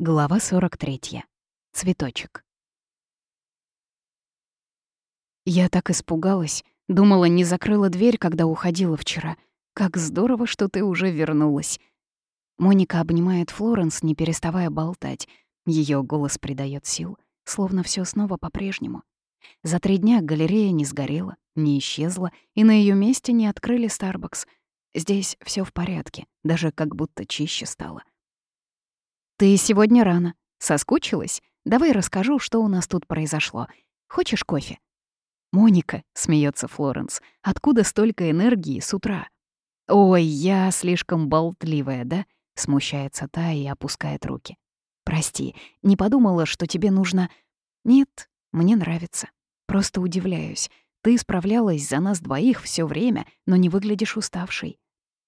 Глава 43. Цветочек. Я так испугалась, думала, не закрыла дверь, когда уходила вчера. Как здорово, что ты уже вернулась. Моника обнимает Флоренс, не переставая болтать. Ее голос придает сил, словно все снова по-прежнему. За три дня галерея не сгорела, не исчезла, и на ее месте не открыли Старбакс. Здесь все в порядке, даже как будто чище стало. «Ты сегодня рано. Соскучилась? Давай расскажу, что у нас тут произошло. Хочешь кофе?» «Моника», — смеется Флоренс, — «откуда столько энергии с утра?» «Ой, я слишком болтливая, да?» — смущается та и опускает руки. «Прости, не подумала, что тебе нужно...» «Нет, мне нравится. Просто удивляюсь. Ты справлялась за нас двоих все время, но не выглядишь уставшей.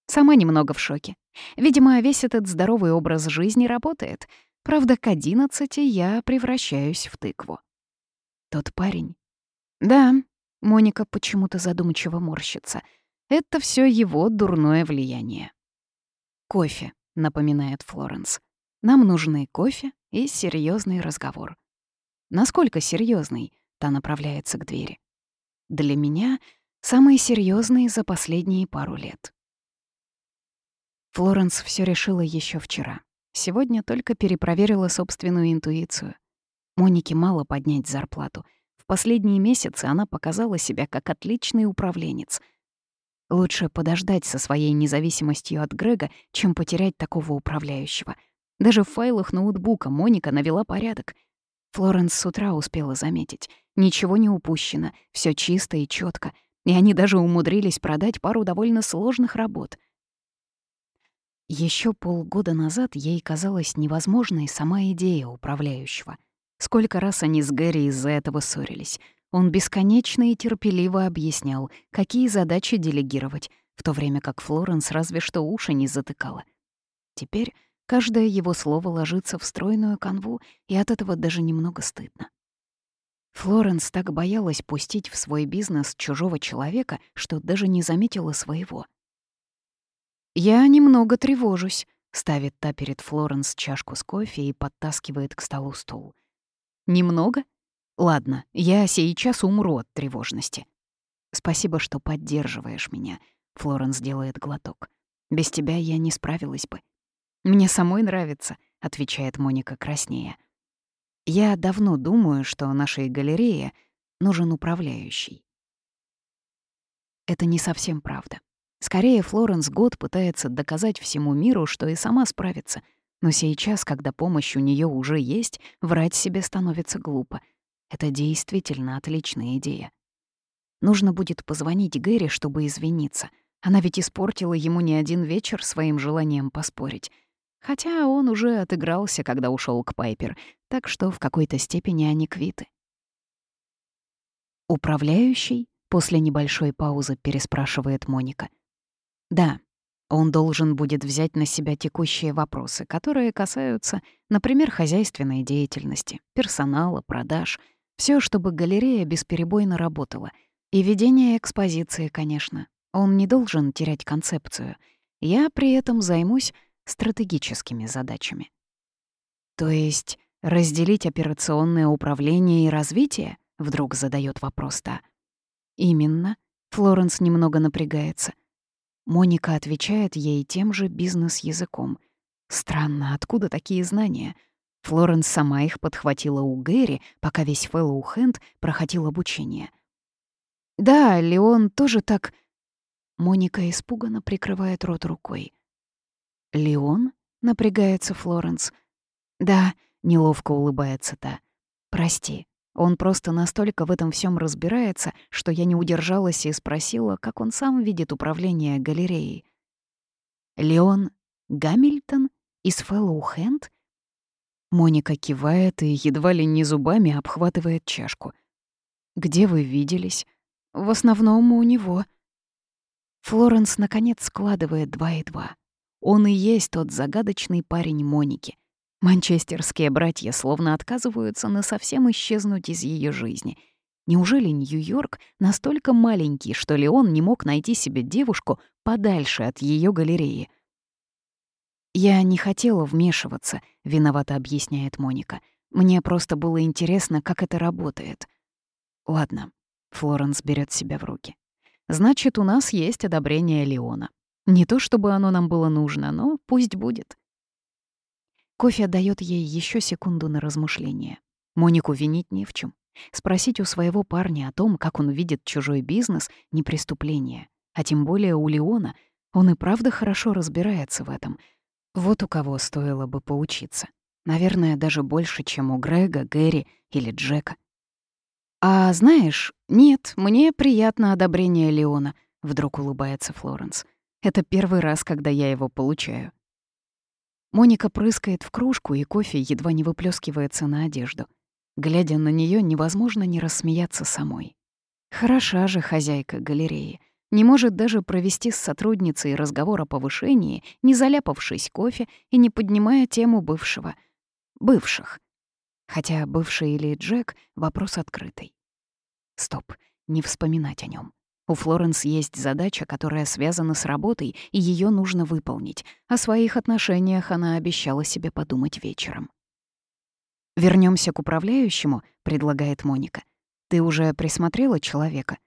Сама немного в шоке. Видимо, весь этот здоровый образ жизни работает. Правда, к одиннадцати я превращаюсь в тыкву. Тот парень. Да, Моника почему-то задумчиво морщится. Это все его дурное влияние. Кофе, напоминает Флоренс. Нам нужны кофе и серьезный разговор. Насколько серьезный? Та направляется к двери. Для меня самый серьезный за последние пару лет. Флоренс все решила еще вчера. Сегодня только перепроверила собственную интуицию. Монике мало поднять зарплату. В последние месяцы она показала себя как отличный управленец. Лучше подождать со своей независимостью от Грега, чем потерять такого управляющего. Даже в файлах ноутбука Моника навела порядок. Флоренс с утра успела заметить. Ничего не упущено, все чисто и четко, и они даже умудрились продать пару довольно сложных работ — еще полгода назад ей казалась невозможной сама идея управляющего. Сколько раз они с Гэри из-за этого ссорились. Он бесконечно и терпеливо объяснял, какие задачи делегировать, в то время как Флоренс разве что уши не затыкала. Теперь каждое его слово ложится в стройную канву, и от этого даже немного стыдно. Флоренс так боялась пустить в свой бизнес чужого человека, что даже не заметила своего — «Я немного тревожусь», — ставит та перед Флоренс чашку с кофе и подтаскивает к столу стул. «Немного? Ладно, я сейчас умру от тревожности». «Спасибо, что поддерживаешь меня», — Флоренс делает глоток. «Без тебя я не справилась бы». «Мне самой нравится», — отвечает Моника краснея. «Я давно думаю, что нашей галерее нужен управляющий». Это не совсем правда. Скорее, Флоренс год пытается доказать всему миру, что и сама справится. Но сейчас, когда помощь у нее уже есть, врать себе становится глупо. Это действительно отличная идея. Нужно будет позвонить Гэри, чтобы извиниться. Она ведь испортила ему не один вечер своим желанием поспорить. Хотя он уже отыгрался, когда ушел к Пайпер, так что в какой-то степени они квиты. «Управляющий?» — после небольшой паузы переспрашивает Моника — да, он должен будет взять на себя текущие вопросы, которые касаются, например, хозяйственной деятельности, персонала, продаж, все, чтобы галерея бесперебойно работала. И ведение экспозиции, конечно. Он не должен терять концепцию. Я при этом займусь стратегическими задачами. То есть разделить операционное управление и развитие? Вдруг задает вопрос та. Именно. Флоренс немного напрягается. Моника отвечает ей тем же бизнес-языком. Странно, откуда такие знания? Флоренс сама их подхватила у Гэри, пока весь Фэллоу Хэнд проходил обучение. «Да, Леон тоже так...» Моника испуганно прикрывает рот рукой. «Леон?» — напрягается Флоренс. «Да», — неловко улыбается та. «Прости, он просто настолько в этом всем разбирается, что я не удержалась и спросила, как он сам видит управление галереей. «Леон Гамильтон из Фэллоу Хэнд?» Моника кивает и едва ли не зубами обхватывает чашку. «Где вы виделись?» «В основном у него». Флоренс, наконец, складывает два и два. Он и есть тот загадочный парень Моники, Манчестерские братья словно отказываются на совсем исчезнуть из ее жизни. Неужели Нью-Йорк настолько маленький, что Леон не мог найти себе девушку подальше от ее галереи? «Я не хотела вмешиваться», — виновато объясняет Моника. «Мне просто было интересно, как это работает». «Ладно», — Флоренс берет себя в руки. «Значит, у нас есть одобрение Леона. Не то чтобы оно нам было нужно, но пусть будет». Кофе дает ей еще секунду на размышление. Монику винить не в чем. Спросить у своего парня о том, как он видит чужой бизнес, — не преступление. А тем более у Леона он и правда хорошо разбирается в этом — вот у кого стоило бы поучиться. Наверное, даже больше, чем у Грега, Гэри или Джека. «А знаешь, нет, мне приятно одобрение Леона», — вдруг улыбается Флоренс. «Это первый раз, когда я его получаю». Моника прыскает в кружку, и кофе едва не выплескивается на одежду. Глядя на нее, невозможно не рассмеяться самой. Хороша же хозяйка галереи. Не может даже провести с сотрудницей разговор о повышении, не заляпавшись кофе и не поднимая тему бывшего. Бывших. Хотя бывший или Джек — вопрос открытый. Стоп, не вспоминать о нем. У Флоренс есть задача, которая связана с работой, и ее нужно выполнить. О своих отношениях она обещала себе подумать вечером. Вернемся к управляющему», — предлагает Моника. «Ты уже присмотрела человека?»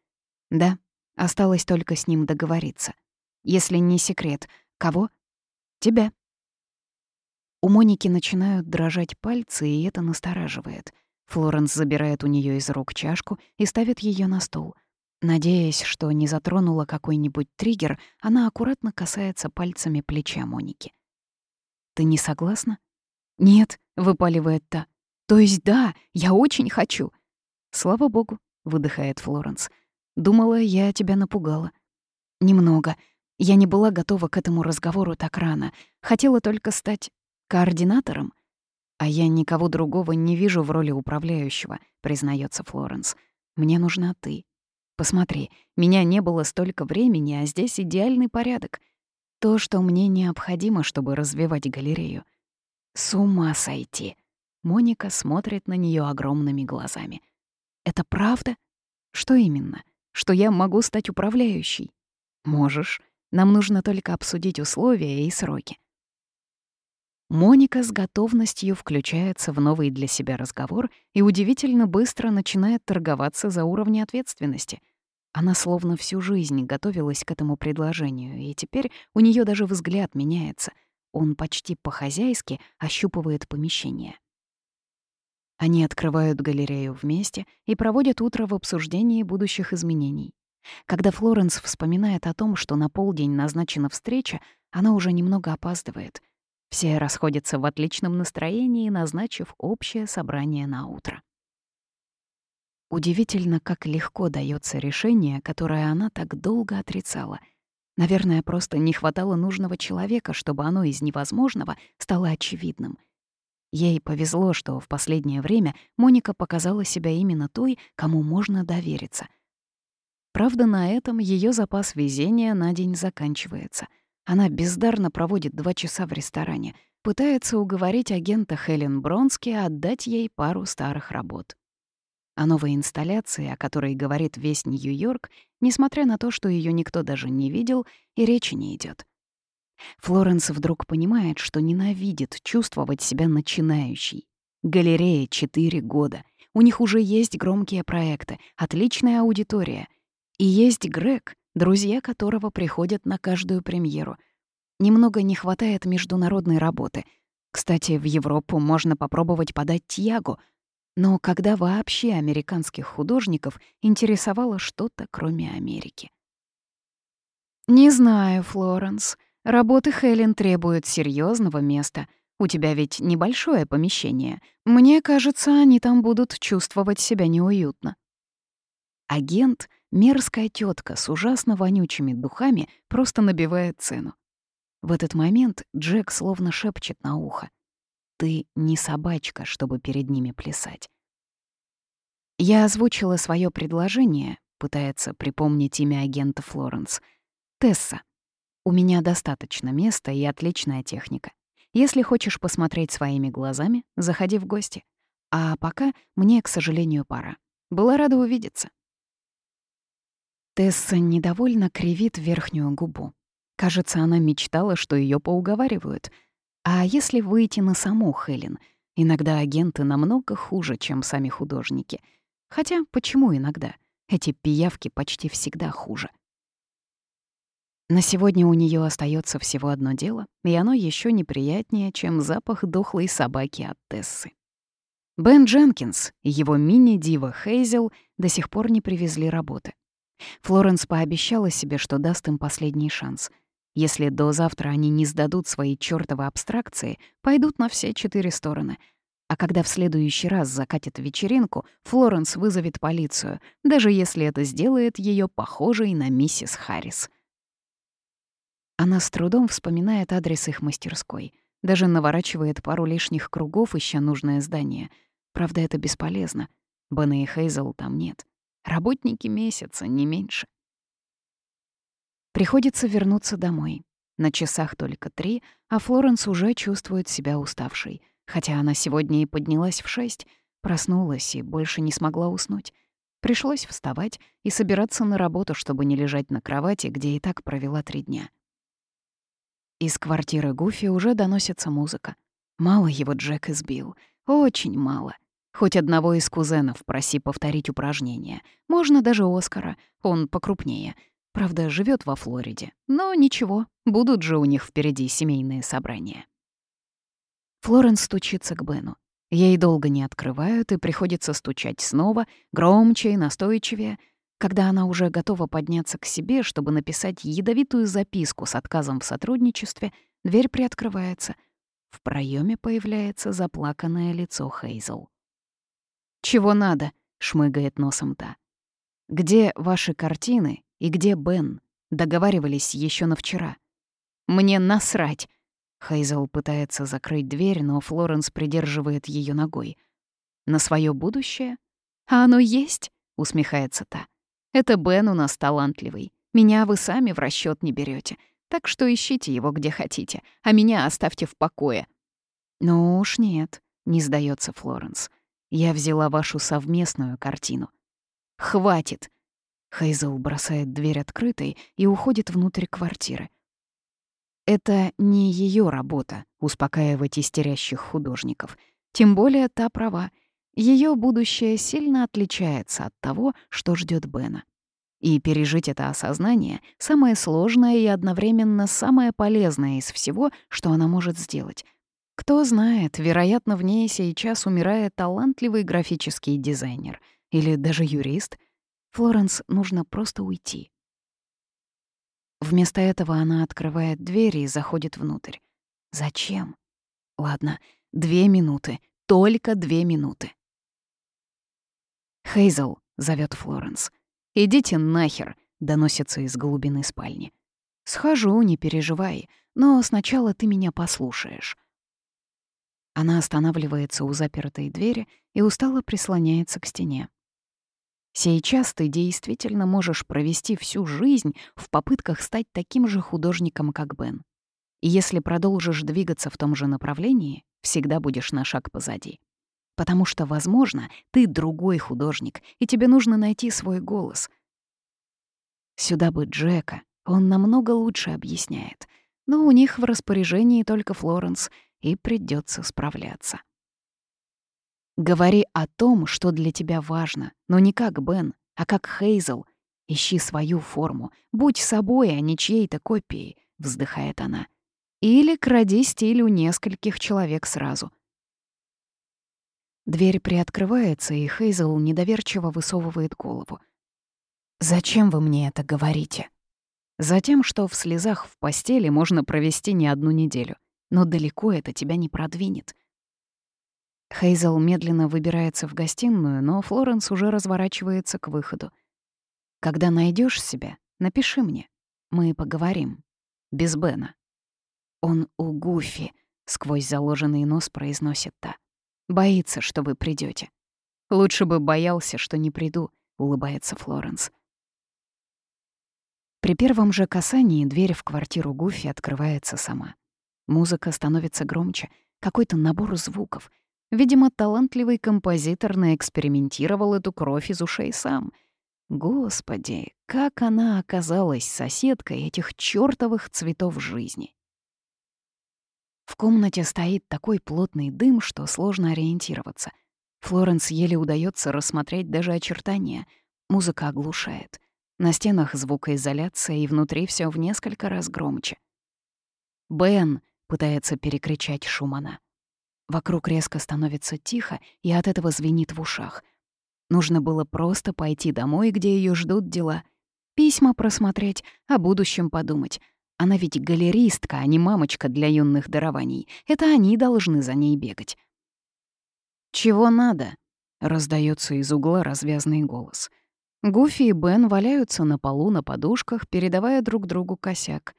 «Да», Осталось только с ним договориться. Если не секрет, кого? Тебя. У Моники начинают дрожать пальцы, и это настораживает. Флоренс забирает у нее из рук чашку и ставит ее на стол. Надеясь, что не затронула какой-нибудь триггер, она аккуратно касается пальцами плеча Моники. «Ты не согласна?» «Нет», — выпаливает та. «То есть да, я очень хочу». «Слава богу», — выдыхает Флоренс. Думала, я тебя напугала. Немного. Я не была готова к этому разговору так рано. Хотела только стать координатором. А я никого другого не вижу в роли управляющего, признается Флоренс. Мне нужна ты. Посмотри, меня не было столько времени, а здесь идеальный порядок. То, что мне необходимо, чтобы развивать галерею. С ума сойти. Моника смотрит на нее огромными глазами. Это правда? Что именно? что я могу стать управляющей. Можешь. Нам нужно только обсудить условия и сроки. Моника с готовностью включается в новый для себя разговор и удивительно быстро начинает торговаться за уровни ответственности. Она словно всю жизнь готовилась к этому предложению, и теперь у нее даже взгляд меняется. Он почти по-хозяйски ощупывает помещение. Они открывают галерею вместе и проводят утро в обсуждении будущих изменений. Когда Флоренс вспоминает о том, что на полдень назначена встреча, она уже немного опаздывает. Все расходятся в отличном настроении, назначив общее собрание на утро. Удивительно, как легко дается решение, которое она так долго отрицала. Наверное, просто не хватало нужного человека, чтобы оно из невозможного стало очевидным — Ей повезло, что в последнее время Моника показала себя именно той, кому можно довериться. Правда, на этом ее запас везения на день заканчивается. Она бездарно проводит два часа в ресторане, пытается уговорить агента Хелен Бронски отдать ей пару старых работ. О новой инсталляции, о которой говорит весь Нью-Йорк, несмотря на то, что ее никто даже не видел, и речи не идет. Флоренс вдруг понимает, что ненавидит чувствовать себя начинающей. Галерея — четыре года. У них уже есть громкие проекты, отличная аудитория. И есть Грег, друзья которого приходят на каждую премьеру. Немного не хватает международной работы. Кстати, в Европу можно попробовать подать Тьяго. Но когда вообще американских художников интересовало что-то, кроме Америки? «Не знаю, Флоренс», Работы Хелен требуют серьезного места. У тебя ведь небольшое помещение. Мне кажется, они там будут чувствовать себя неуютно. Агент, мерзкая тетка с ужасно вонючими духами, просто набивает цену. В этот момент Джек словно шепчет на ухо. «Ты не собачка, чтобы перед ними плясать». Я озвучила свое предложение, пытается припомнить имя агента Флоренс. Тесса. У меня достаточно места и отличная техника. Если хочешь посмотреть своими глазами, заходи в гости. А пока мне, к сожалению, пора. Была рада увидеться. Тесса недовольно кривит верхнюю губу. Кажется, она мечтала, что ее поуговаривают. А если выйти на саму Хелен? Иногда агенты намного хуже, чем сами художники. Хотя почему иногда? Эти пиявки почти всегда хуже. На сегодня у нее остается всего одно дело, и оно еще неприятнее, чем запах дохлой собаки от Тессы. Бен Дженкинс и его мини-дива Хейзел до сих пор не привезли работы. Флоренс пообещала себе, что даст им последний шанс. Если до завтра они не сдадут свои чёртовы абстракции, пойдут на все четыре стороны. А когда в следующий раз закатят вечеринку, Флоренс вызовет полицию, даже если это сделает ее похожей на миссис Харрис. Она с трудом вспоминает адрес их мастерской, даже наворачивает пару лишних кругов, ища нужное здание. Правда, это бесполезно. Бена и Хейзел там нет. Работники месяца, не меньше. Приходится вернуться домой. На часах только три, а Флоренс уже чувствует себя уставшей. Хотя она сегодня и поднялась в шесть, проснулась и больше не смогла уснуть. Пришлось вставать и собираться на работу, чтобы не лежать на кровати, где и так провела три дня. Из квартиры Гуфи уже доносится музыка. Мало его Джек избил. Очень мало. Хоть одного из кузенов проси повторить упражнение. Можно даже Оскара, он покрупнее. Правда, живет во Флориде. Но ничего, будут же у них впереди семейные собрания. Флоренс стучится к Бену. Ей долго не открывают, и приходится стучать снова, громче и настойчивее. Когда она уже готова подняться к себе, чтобы написать ядовитую записку с отказом в сотрудничестве, дверь приоткрывается. В проеме появляется заплаканное лицо Хейзел. «Чего надо?» — шмыгает носом та. «Где ваши картины и где Бен?» Договаривались еще на вчера. «Мне насрать!» Хейзел пытается закрыть дверь, но Флоренс придерживает ее ногой. «На свое будущее?» «А оно есть?» — усмехается та. «Это Бен у нас талантливый. Меня вы сами в расчет не берете, так что ищите его где хотите, а меня оставьте в покое». «Ну уж нет», — не сдается Флоренс. Я взяла вашу совместную картину. Хватит. Хейзел бросает дверь открытой и уходит внутрь квартиры. Это не ее работа — успокаивать истерящих художников. Тем более та права. Ее будущее сильно отличается от того, что ждет Бена. И пережить это осознание — самое сложное и одновременно самое полезное из всего, что она может сделать. Кто знает, вероятно, в ней сейчас умирает талантливый графический дизайнер или даже юрист. Флоренс нужно просто уйти. Вместо этого она открывает дверь и заходит внутрь. Зачем? Ладно, две минуты, только две минуты. Хейзел зовет Флоренс. «Идите нахер», — доносится из глубины спальни. «Схожу, не переживай, но сначала ты меня послушаешь». Она останавливается у запертой двери и устало прислоняется к стене. Сейчас ты действительно можешь провести всю жизнь в попытках стать таким же художником, как Бен. И если продолжишь двигаться в том же направлении, всегда будешь на шаг позади. Потому что, возможно, ты другой художник, и тебе нужно найти свой голос. Сюда бы Джека, он намного лучше объясняет. Но у них в распоряжении только Флоренс, и придется справляться. Говори о том, что для тебя важно, но не как Бен, а как Хейзел. Ищи свою форму, будь собой, а не чьей-то копией, вздыхает она. Или кради стиль у нескольких человек сразу. Дверь приоткрывается, и Хейзел недоверчиво высовывает голову. «Зачем вы мне это говорите?» Затем, что в слезах в постели можно провести не одну неделю но далеко это тебя не продвинет. Хейзел медленно выбирается в гостиную, но Флоренс уже разворачивается к выходу. «Когда найдешь себя, напиши мне. Мы поговорим. Без Бена». «Он у Гуфи», — сквозь заложенный нос произносит та. «Боится, что вы придете. «Лучше бы боялся, что не приду», — улыбается Флоренс. При первом же касании дверь в квартиру Гуфи открывается сама. Музыка становится громче, какой-то набор звуков. Видимо, талантливый композитор наэкспериментировал эту кровь из ушей сам. Господи, как она оказалась соседкой этих чёртовых цветов жизни. В комнате стоит такой плотный дым, что сложно ориентироваться. Флоренс еле удается рассмотреть даже очертания. Музыка оглушает. На стенах звукоизоляция, и внутри все в несколько раз громче. «Бен!» — пытается перекричать Шумана. Вокруг резко становится тихо, и от этого звенит в ушах. Нужно было просто пойти домой, где ее ждут дела. Письма просмотреть, о будущем подумать. Она ведь галеристка, а не мамочка для юных дарований. Это они должны за ней бегать. «Чего надо?» — раздается из угла развязный голос. Гуфи и Бен валяются на полу на подушках, передавая друг другу косяк.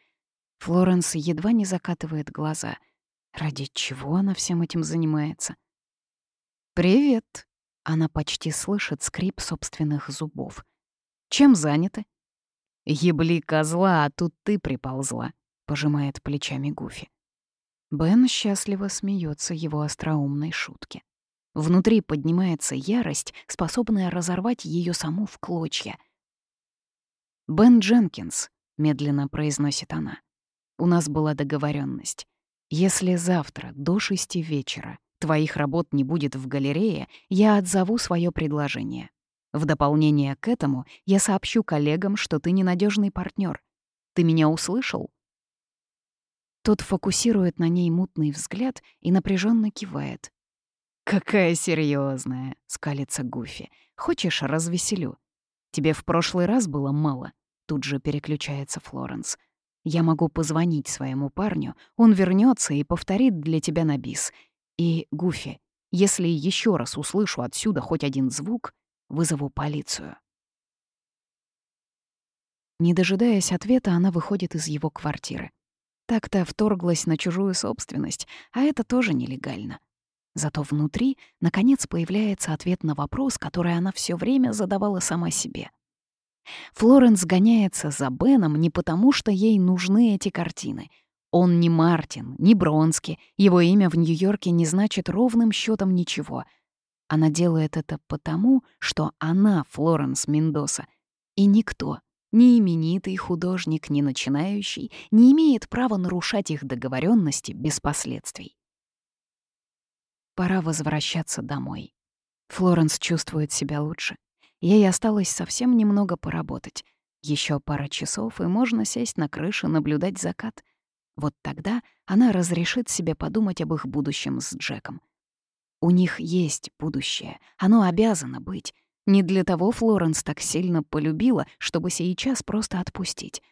Флоренс едва не закатывает глаза. Ради чего она всем этим занимается? «Привет!» — она почти слышит скрип собственных зубов. «Чем заняты?» «Ебли козла, а тут ты приползла», — пожимает плечами Гуфи. Бен счастливо смеется его остроумной шутке. Внутри поднимается ярость, способная разорвать ее саму в клочья. «Бен Дженкинс», — медленно произносит она, — «у нас была договоренность. Если завтра до шести вечера твоих работ не будет в галерее, я отзову свое предложение. В дополнение к этому я сообщу коллегам, что ты ненадежный партнер. Ты меня услышал?» Тот фокусирует на ней мутный взгляд и напряженно кивает. «Какая серьезная, скалится Гуфи. «Хочешь, развеселю?» «Тебе в прошлый раз было мало?» Тут же переключается Флоренс. «Я могу позвонить своему парню, он вернется и повторит для тебя на бис. И, Гуфи, если еще раз услышу отсюда хоть один звук, Вызову полицию. Не дожидаясь ответа, она выходит из его квартиры. Так-то вторглась на чужую собственность, а это тоже нелегально. Зато внутри, наконец, появляется ответ на вопрос, который она все время задавала сама себе. Флоренс гоняется за Беном не потому, что ей нужны эти картины. Он не Мартин, не Бронски, его имя в Нью-Йорке не значит ровным счетом ничего — она делает это потому, что она Флоренс Мендоса, и никто, ни именитый художник, ни начинающий, не имеет права нарушать их договоренности без последствий. Пора возвращаться домой. Флоренс чувствует себя лучше. Ей осталось совсем немного поработать. Еще пара часов, и можно сесть на крышу, наблюдать закат. Вот тогда она разрешит себе подумать об их будущем с Джеком — у них есть будущее. Оно обязано быть. Не для того Флоренс так сильно полюбила, чтобы сейчас просто отпустить.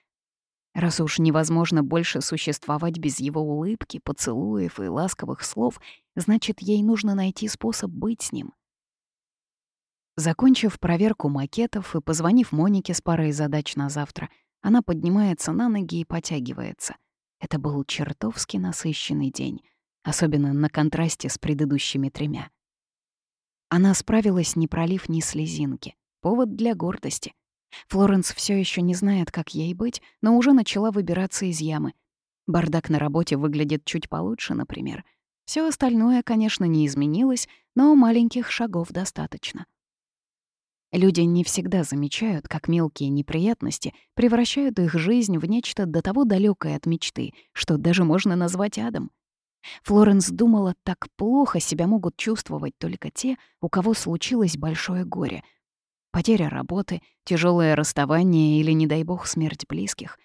Раз уж невозможно больше существовать без его улыбки, поцелуев и ласковых слов, значит, ей нужно найти способ быть с ним. Закончив проверку макетов и позвонив Монике с парой задач на завтра, она поднимается на ноги и потягивается. Это был чертовски насыщенный день особенно на контрасте с предыдущими тремя. Она справилась, не пролив ни слезинки. Повод для гордости. Флоренс все еще не знает, как ей быть, но уже начала выбираться из ямы. Бардак на работе выглядит чуть получше, например. Все остальное, конечно, не изменилось, но маленьких шагов достаточно. Люди не всегда замечают, как мелкие неприятности превращают их жизнь в нечто до того далекое от мечты, что даже можно назвать адом. Флоренс думала, так плохо себя могут чувствовать только те, у кого случилось большое горе. Потеря работы, тяжелое расставание или, не дай бог, смерть близких.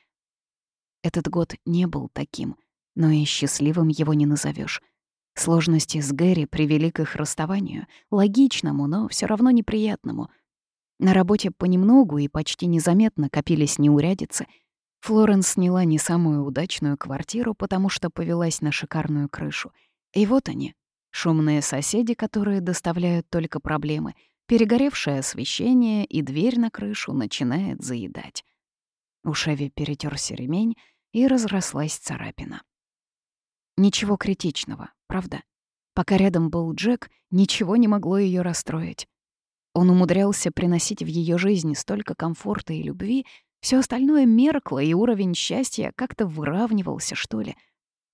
Этот год не был таким, но и счастливым его не назовешь. Сложности с Гэри привели к их расставанию, логичному, но все равно неприятному. На работе понемногу и почти незаметно копились неурядицы — Флоренс сняла не самую удачную квартиру, потому что повелась на шикарную крышу. И вот они, шумные соседи, которые доставляют только проблемы, перегоревшее освещение, и дверь на крышу начинает заедать. У Шеви перетерся ремень, и разрослась царапина. Ничего критичного, правда? Пока рядом был Джек, ничего не могло ее расстроить. Он умудрялся приносить в ее жизнь столько комфорта и любви, все остальное меркло, и уровень счастья как-то выравнивался, что ли.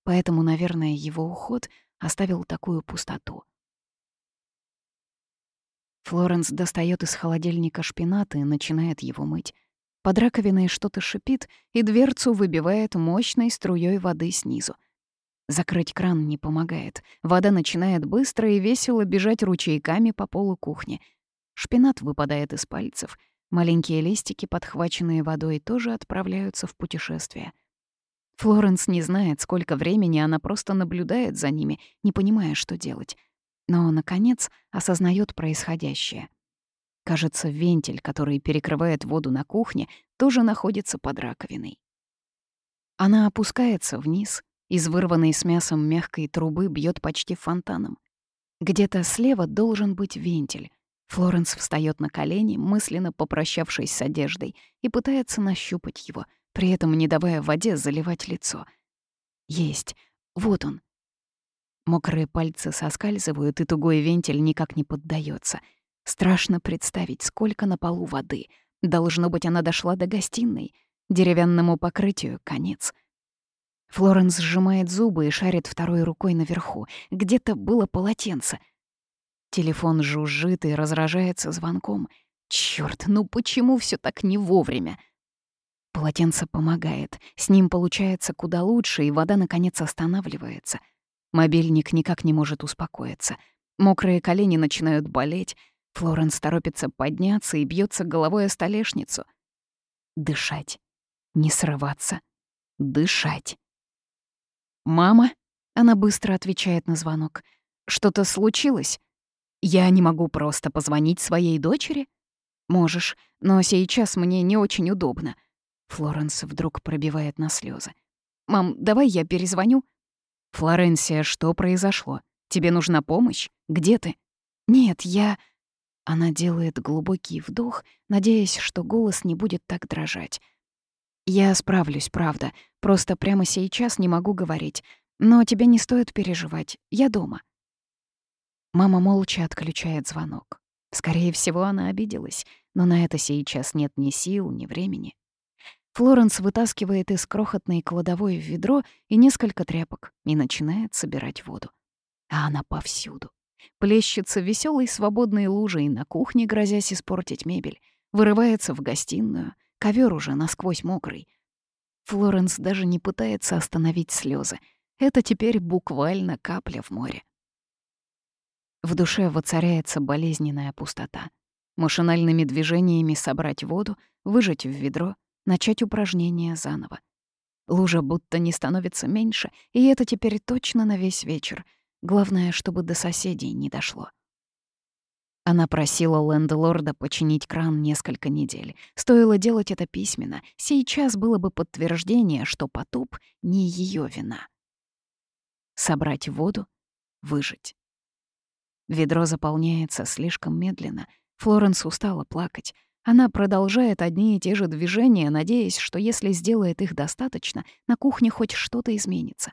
Поэтому, наверное, его уход оставил такую пустоту. Флоренс достает из холодильника шпинат и начинает его мыть. Под раковиной что-то шипит, и дверцу выбивает мощной струей воды снизу. Закрыть кран не помогает. Вода начинает быстро и весело бежать ручейками по полу кухни. Шпинат выпадает из пальцев. Маленькие листики, подхваченные водой, тоже отправляются в путешествие. Флоренс не знает, сколько времени она просто наблюдает за ними, не понимая, что делать. Но, наконец, осознает происходящее. Кажется, вентиль, который перекрывает воду на кухне, тоже находится под раковиной. Она опускается вниз, из вырванной с мясом мягкой трубы бьет почти фонтаном. Где-то слева должен быть вентиль. Флоренс встает на колени, мысленно попрощавшись с одеждой, и пытается нащупать его, при этом не давая воде заливать лицо. Есть. Вот он. Мокрые пальцы соскальзывают, и тугой вентиль никак не поддается. Страшно представить, сколько на полу воды. Должно быть, она дошла до гостиной. Деревянному покрытию конец. Флоренс сжимает зубы и шарит второй рукой наверху. Где-то было полотенце. Телефон жужжит и разражается звонком. Чёрт, ну почему всё так не вовремя? Полотенце помогает. С ним получается куда лучше, и вода, наконец, останавливается. Мобильник никак не может успокоиться. Мокрые колени начинают болеть. Флоренс торопится подняться и бьется головой о столешницу. Дышать. Не срываться. Дышать. «Мама?» — она быстро отвечает на звонок. «Что-то случилось? Я не могу просто позвонить своей дочери?» «Можешь, но сейчас мне не очень удобно». Флоренс вдруг пробивает на слезы. «Мам, давай я перезвоню?» «Флоренсия, что произошло? Тебе нужна помощь? Где ты?» «Нет, я...» Она делает глубокий вдох, надеясь, что голос не будет так дрожать. «Я справлюсь, правда. Просто прямо сейчас не могу говорить. Но тебе не стоит переживать. Я дома». Мама молча отключает звонок. Скорее всего, она обиделась, но на это сейчас нет ни сил, ни времени. Флоренс вытаскивает из крохотной кладовой ведро и несколько тряпок и начинает собирать воду. А она повсюду. Плещется веселой свободной лужей на кухне, грозясь испортить мебель, вырывается в гостиную, ковер уже насквозь мокрый. Флоренс даже не пытается остановить слезы. Это теперь буквально капля в море. В душе воцаряется болезненная пустота. Машинальными движениями собрать воду, выжать в ведро, начать упражнение заново. Лужа будто не становится меньше, и это теперь точно на весь вечер. Главное, чтобы до соседей не дошло. Она просила лендлорда починить кран несколько недель. Стоило делать это письменно. Сейчас было бы подтверждение, что потоп не ее вина. Собрать воду, выжить. Ведро заполняется слишком медленно. Флоренс устала плакать. Она продолжает одни и те же движения, надеясь, что если сделает их достаточно, на кухне хоть что-то изменится.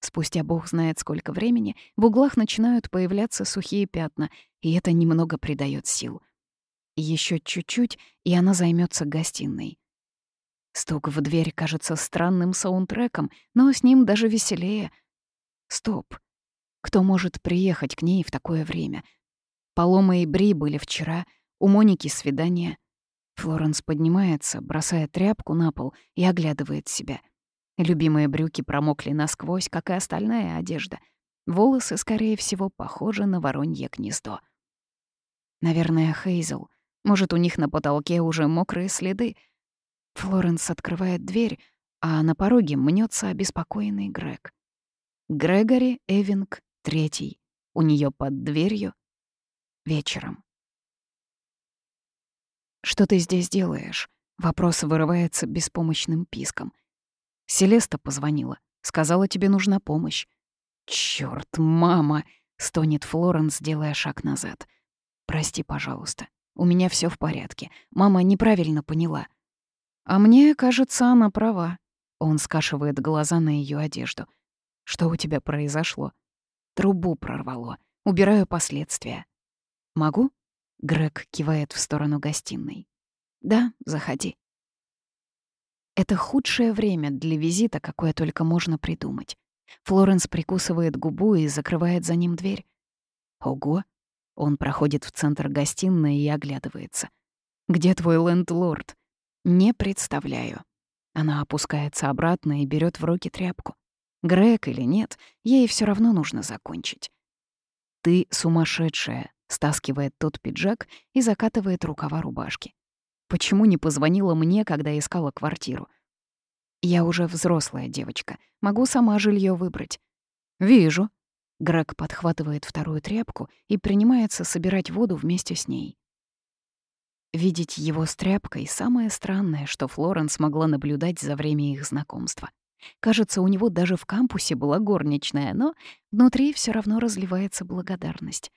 Спустя бог знает сколько времени, в углах начинают появляться сухие пятна, и это немного придает сил. Еще чуть-чуть, и она займется гостиной. Стук в дверь кажется странным саундтреком, но с ним даже веселее. Стоп. Кто может приехать к ней в такое время? Полома и Бри были вчера — у Моники свидание. Флоренс поднимается, бросая тряпку на пол и оглядывает себя. Любимые брюки промокли насквозь, как и остальная одежда. Волосы, скорее всего, похожи на воронье гнездо. Наверное, Хейзел. Может, у них на потолке уже мокрые следы. Флоренс открывает дверь, а на пороге мнется обеспокоенный Грег. Грегори Эвинг, третий. У нее под дверью. Вечером. «Что ты здесь делаешь?» Вопрос вырывается беспомощным писком. Селеста позвонила. Сказала, тебе нужна помощь. «Чёрт, мама!» — стонет Флоренс, делая шаг назад. «Прости, пожалуйста. У меня все в порядке. Мама неправильно поняла». «А мне кажется, она права». Он скашивает глаза на ее одежду. «Что у тебя произошло?» «Трубу прорвало. Убираю последствия». «Могу?» Грег кивает в сторону гостиной. «Да, заходи». Это худшее время для визита, какое только можно придумать. Флоренс прикусывает губу и закрывает за ним дверь. Ого! Он проходит в центр гостиной и оглядывается. «Где твой лендлорд?» «Не представляю». Она опускается обратно и берет в руки тряпку. Грег или нет, ей все равно нужно закончить. «Ты сумасшедшая», — стаскивает тот пиджак и закатывает рукава рубашки. «Почему не позвонила мне, когда искала квартиру?» «Я уже взрослая девочка, могу сама жилье выбрать». «Вижу». Грег подхватывает вторую тряпку и принимается собирать воду вместе с ней. Видеть его с тряпкой — самое странное, что Флоренс могла наблюдать за время их знакомства. Кажется, у него даже в кампусе была горничная, но внутри все равно разливается благодарность.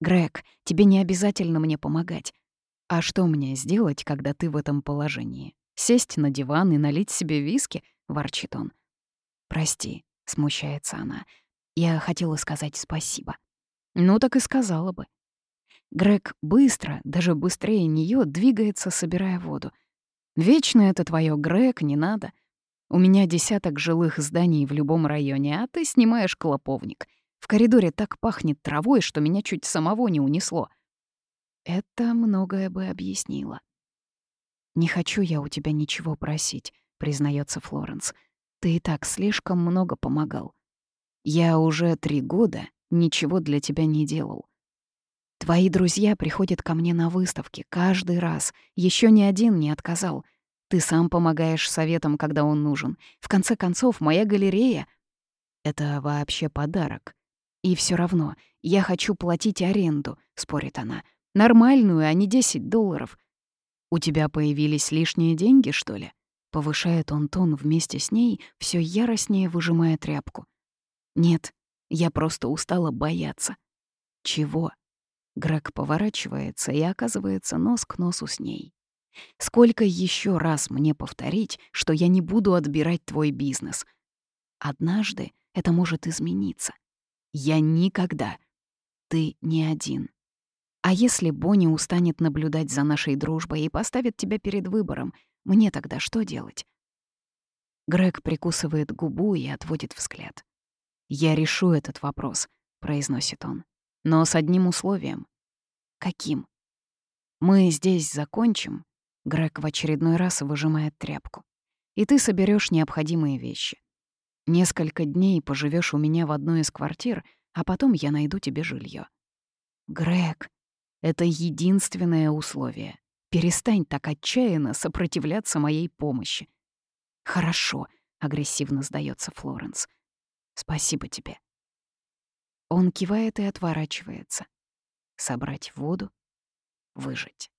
«Грег, тебе не обязательно мне помогать. А что мне сделать, когда ты в этом положении? Сесть на диван и налить себе виски?» — ворчит он. «Прости», — смущается она. «Я хотела сказать спасибо». «Ну так и сказала бы. Грег быстро, даже быстрее нее, двигается, собирая воду. «Вечно это твое, Грег, не надо. У меня десяток жилых зданий в любом районе, а ты снимаешь клоповник. В коридоре так пахнет травой, что меня чуть самого не унесло». Это многое бы объяснило. «Не хочу я у тебя ничего просить», — признается Флоренс. «Ты и так слишком много помогал. Я уже три года ничего для тебя не делал. Твои друзья приходят ко мне на выставки каждый раз. Еще ни один не отказал. Ты сам помогаешь советам, когда он нужен. В конце концов, моя галерея — это вообще подарок. И все равно я хочу платить аренду, спорит она. Нормальную, а не 10 долларов. У тебя появились лишние деньги, что ли? Повышает он тон вместе с ней, все яростнее выжимая тряпку. Нет, я просто устала бояться. Чего? Грег поворачивается и оказывается нос к носу с ней. «Сколько еще раз мне повторить, что я не буду отбирать твой бизнес? Однажды это может измениться. Я никогда. Ты не один. А если Бонни устанет наблюдать за нашей дружбой и поставит тебя перед выбором, мне тогда что делать?» Грег прикусывает губу и отводит взгляд. «Я решу этот вопрос», — произносит он. Но с одним условием. Каким? Мы здесь закончим. Грег в очередной раз выжимает тряпку. И ты соберешь необходимые вещи. Несколько дней поживешь у меня в одной из квартир, а потом я найду тебе жилье. Грег, это единственное условие. Перестань так отчаянно сопротивляться моей помощи. Хорошо, агрессивно сдается Флоренс. Спасибо тебе. Он кивает и отворачивается. Собрать воду, выжить.